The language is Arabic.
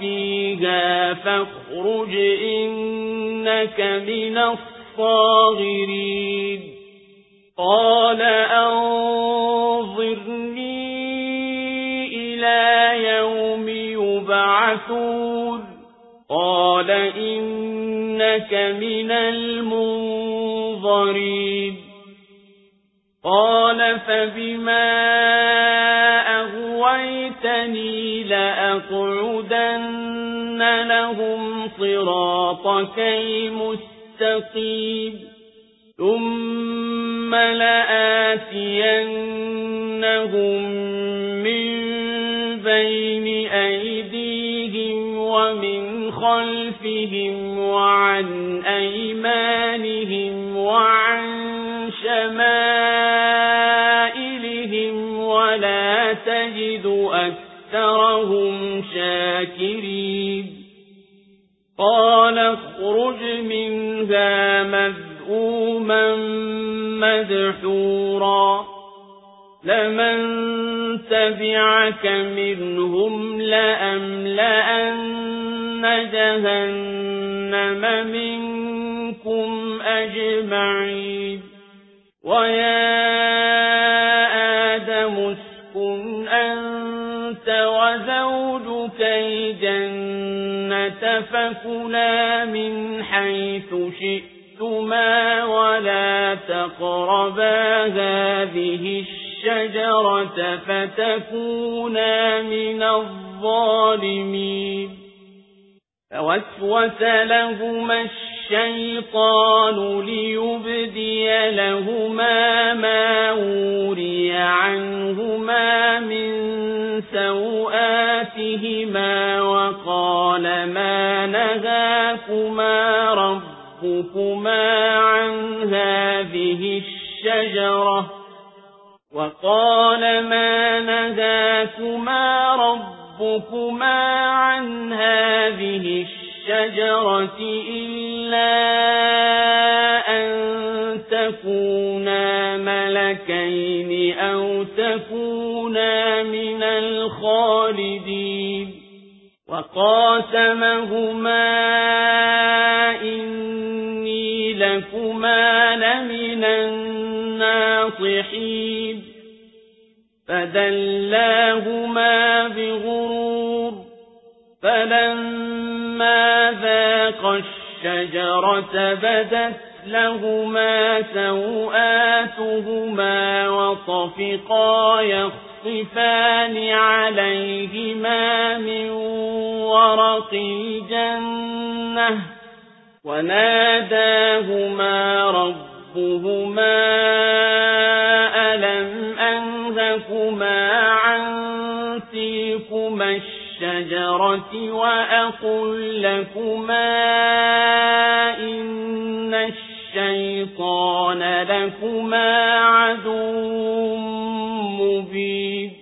فيها فاخرج إنك من الصاغرين. قال أنظرني إلى يوم يبعثون. قال إنك من المنظرين. قال فبما أغويتني لأقعدن لهم صراطك المستقيم. ثم لآتينهم من بين أيديهم ومن خلفهم وعن أيمانهم وعن شمائلهم أكثرهم شاكرين. قال اخرج منها مذءوما مدحورا. لمن تبعك منهم لأملأن جهنم منكم أجمعين. ويا وزوجك الجنة فكلا من حيث شئتما ولا تقربا هذه الشجرة فتكونا من الظالمين. فوسوس لهما الشيطان ليبدي لهما سوآتهما وقال ما نهاكما ربكما عن هذه الشجرة وقال ما نهاكما ربكما عن هذه الشجرة إلا أن تكونا ملكين أو تكونا من الخالدين وقاسمهما إني لكما لمن الناصحين فدلاهما بغرور فلما ذاق الشجرة بدت لهما سوآتهما وطفقا يخصفان عليهما من ورق الجنة وناداهما ربهما ألم أنهكما عن تلكما الشجرة وأقل لكما إن الشيطان لكما عدو مبين.